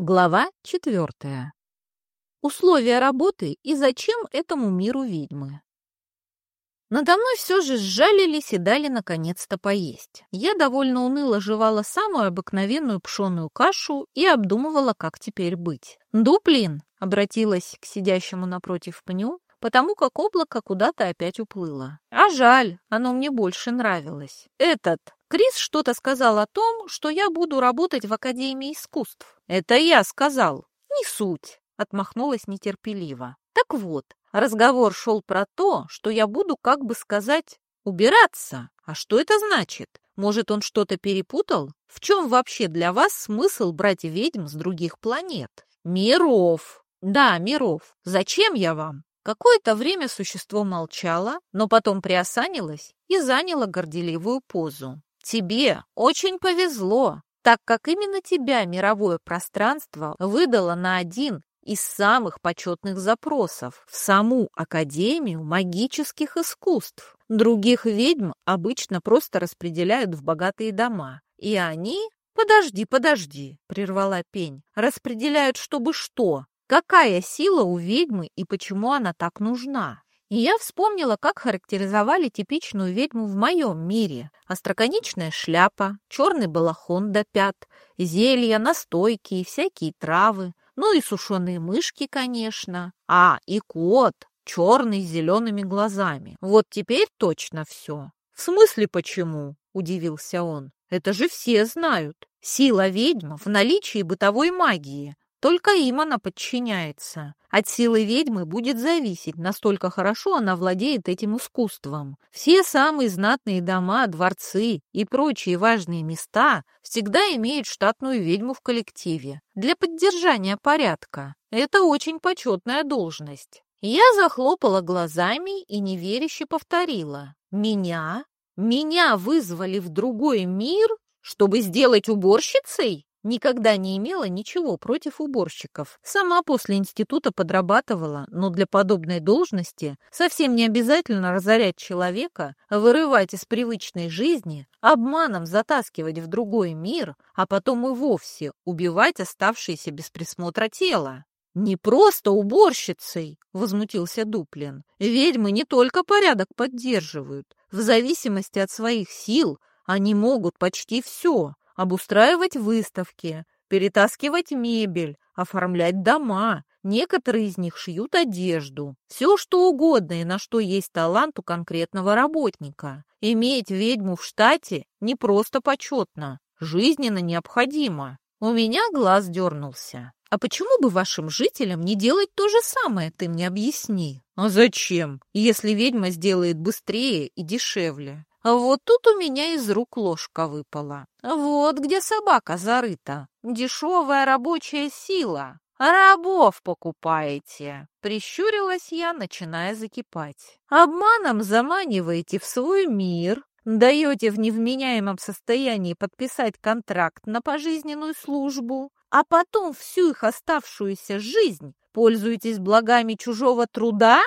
Глава четвертая. Условия работы и зачем этому миру ведьмы. Надо мной все же сжалились и дали наконец-то поесть. Я довольно уныло жевала самую обыкновенную пшеную кашу и обдумывала, как теперь быть. «Дуплин!» — обратилась к сидящему напротив пню, потому как облако куда-то опять уплыло. А жаль, оно мне больше нравилось. Этот Крис что-то сказал о том, что я буду работать в Академии искусств. Это я сказал. Не суть, отмахнулась нетерпеливо. Так вот, разговор шел про то, что я буду, как бы сказать, убираться. А что это значит? Может, он что-то перепутал? В чем вообще для вас смысл брать ведьм с других планет? Миров. Да, миров. Зачем я вам? Какое-то время существо молчало, но потом приосанилось и заняло горделивую позу. Тебе очень повезло, так как именно тебя мировое пространство выдало на один из самых почетных запросов в саму Академию магических искусств. Других ведьм обычно просто распределяют в богатые дома, и они... «Подожди, подожди», — прервала пень. «Распределяют, чтобы что? Какая сила у ведьмы и почему она так нужна?» И я вспомнила, как характеризовали типичную ведьму в моем мире. Остроконечная шляпа, черный балахон до пят, зелья, настойки и всякие травы. Ну и сушеные мышки, конечно. А, и кот, черный с зелеными глазами. Вот теперь точно все. «В смысле почему?» – удивился он. «Это же все знают. Сила ведьм в наличии бытовой магии. Только им она подчиняется. От силы ведьмы будет зависеть, настолько хорошо она владеет этим искусством. Все самые знатные дома, дворцы и прочие важные места всегда имеют штатную ведьму в коллективе для поддержания порядка. Это очень почетная должность. Я захлопала глазами и неверяще повторила. «Меня? Меня вызвали в другой мир, чтобы сделать уборщицей?» Никогда не имела ничего против уборщиков. Сама после института подрабатывала, но для подобной должности совсем не обязательно разорять человека, вырывать из привычной жизни, обманом затаскивать в другой мир, а потом и вовсе убивать оставшееся без присмотра тело. «Не просто уборщицей!» — возмутился Дуплин. «Ведьмы не только порядок поддерживают. В зависимости от своих сил они могут почти все обустраивать выставки, перетаскивать мебель, оформлять дома. Некоторые из них шьют одежду. Все, что угодно и на что есть талант у конкретного работника. Иметь ведьму в штате не просто почетно, жизненно необходимо. У меня глаз дернулся. А почему бы вашим жителям не делать то же самое, ты мне объясни? А зачем, если ведьма сделает быстрее и дешевле? Вот тут у меня из рук ложка выпала. Вот где собака зарыта. Дешевая рабочая сила. «Рабов покупаете!» — прищурилась я, начиная закипать. «Обманом заманиваете в свой мир, даете в невменяемом состоянии подписать контракт на пожизненную службу, а потом всю их оставшуюся жизнь пользуетесь благами чужого труда?»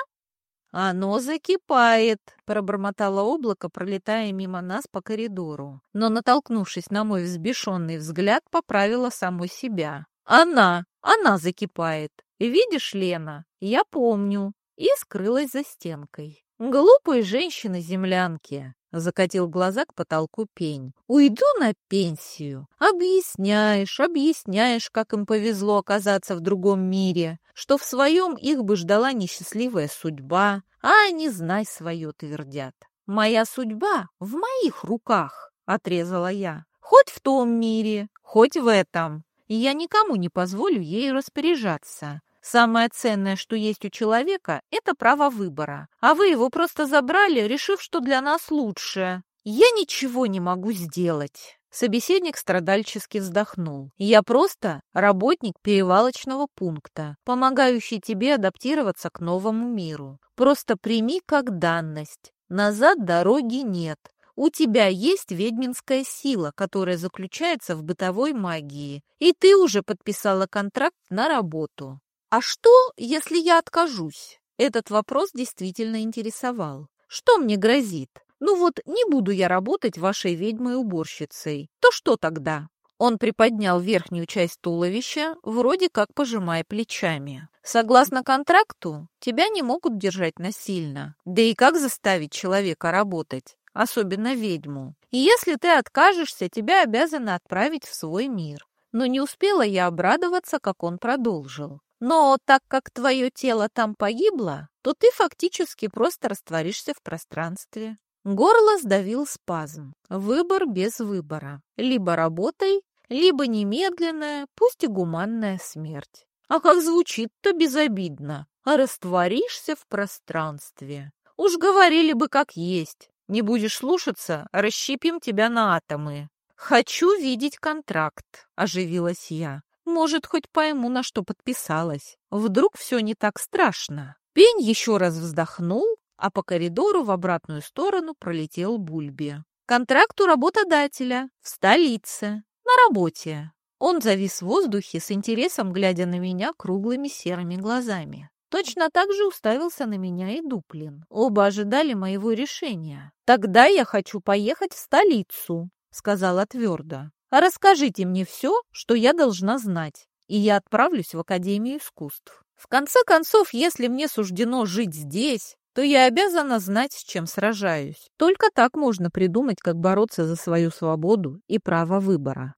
«Оно закипает», — пробормотало облако, пролетая мимо нас по коридору. Но, натолкнувшись на мой взбешенный взгляд, поправила саму себя. «Она! Она закипает! Видишь, Лена, я помню!» И скрылась за стенкой. «Глупые женщины-землянки!» Закатил глаза к потолку пень. «Уйду на пенсию. Объясняешь, объясняешь, как им повезло оказаться в другом мире, что в своем их бы ждала несчастливая судьба, а они, знай свое, твердят. Моя судьба в моих руках, отрезала я. Хоть в том мире, хоть в этом. Я никому не позволю ей распоряжаться. Самое ценное, что есть у человека, это право выбора. А вы его просто забрали, решив, что для нас лучше. Я ничего не могу сделать. Собеседник страдальчески вздохнул. «Я просто работник перевалочного пункта, помогающий тебе адаптироваться к новому миру. Просто прими как данность. Назад дороги нет. У тебя есть ведьминская сила, которая заключается в бытовой магии, и ты уже подписала контракт на работу. А что, если я откажусь? Этот вопрос действительно интересовал. Что мне грозит? Ну вот, не буду я работать вашей ведьмой-уборщицей. То что тогда? Он приподнял верхнюю часть туловища, вроде как пожимая плечами. Согласно контракту, тебя не могут держать насильно. Да и как заставить человека работать? Особенно ведьму. И если ты откажешься, тебя обязаны отправить в свой мир. Но не успела я обрадоваться, как он продолжил. Но так как твое тело там погибло, то ты фактически просто растворишься в пространстве. Горло сдавил спазм. Выбор без выбора. Либо работай, либо немедленная, пусть и гуманная смерть. А как звучит-то безобидно. А растворишься в пространстве. Уж говорили бы как есть. Не будешь слушаться, расщепим тебя на атомы. Хочу видеть контракт, оживилась я. Может, хоть пойму, на что подписалась. Вдруг все не так страшно. Пень еще раз вздохнул, а по коридору в обратную сторону пролетел Бульби. Контракт у работодателя в столице, на работе. Он завис в воздухе с интересом, глядя на меня круглыми серыми глазами. Точно так же уставился на меня и Дуплин. Оба ожидали моего решения. «Тогда я хочу поехать в столицу», — сказала твердо. «Расскажите мне все, что я должна знать, и я отправлюсь в Академию искусств. В конце концов, если мне суждено жить здесь, то я обязана знать, с чем сражаюсь. Только так можно придумать, как бороться за свою свободу и право выбора.